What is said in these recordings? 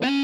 Beep.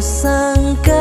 sangka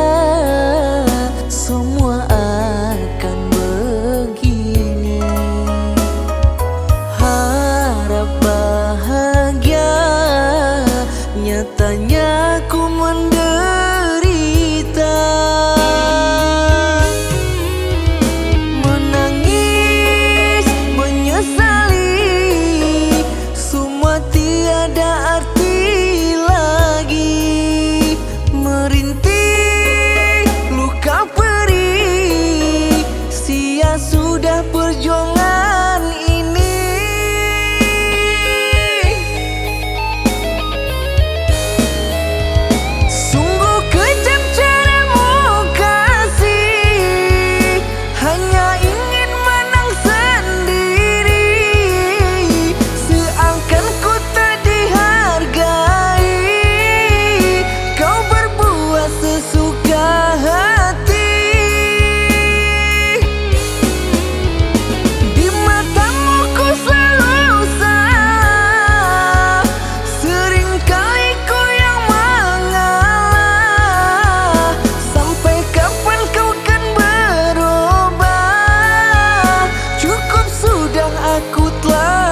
takutlah